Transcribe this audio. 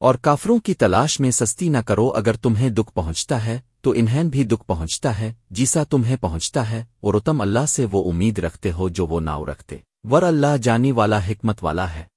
اور کافروں کی تلاش میں سستی نہ کرو اگر تمہیں دکھ پہنچتا ہے، تو انہیں بھی دکھ پہنچتا ہے، جیسا تمہیں پہنچتا ہے، اور تم اللہ سے وہ امید رکھتے ہو جو وہ ناؤ رکھتے۔ ور اللہ جانی والا حکمت والا ہے۔